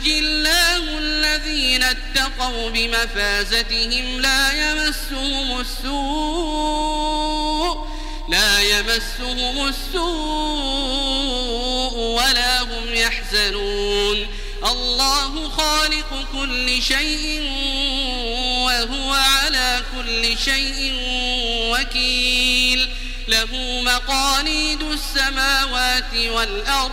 وينجي الله الذين اتقوا بمفازتهم لا يمسهم السوء لا يمسهم السوء ولا هم يحزنون. الله خالق كل شيء وهو على كل شيء وكيل. له مقاليد السماوات والأرض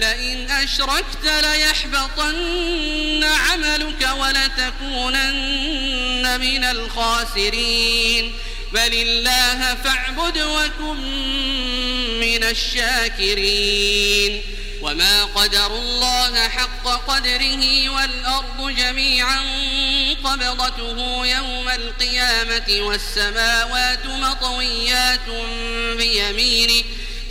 لئن أشركت ليحبطن عملك ولتكونن من الخاسرين. بل الله فاعبد وكن من الشاكرين. وما قدر الله حق قدره والأرض جميعا قبضته يوم القيامة والسماوات مطويات بيمينه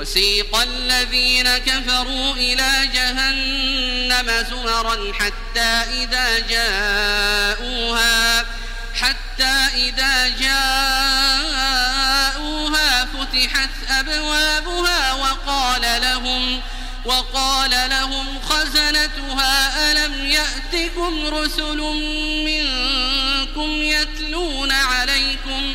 وسيق الذين كفروا إلى جهنم زمرا حتى إذا جاءوها حتى إذا جاءوها فتحت أبوابها وقال لهم وقال لهم خزنتها ألم يأتكم رسل منكم يتلون عليكم؟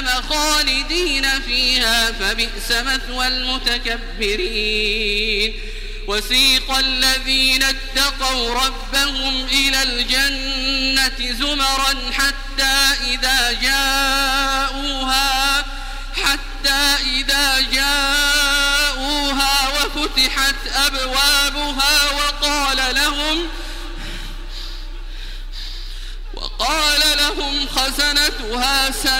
جهنم خالدين فيها فبئس مثوى المتكبرين. وسيق الذين اتقوا ربهم إلى الجنة زمرا حتى إذا جاءوها حتى إذا جاءوها وفتحت أبوابها وقال لهم وقال لهم خزنتها سلام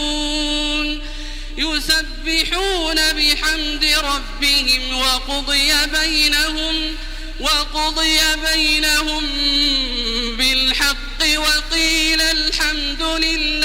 يسبحون بحمد ربهم وقضي بينهم وقضي بينهم بالحق وقيل الحمد لله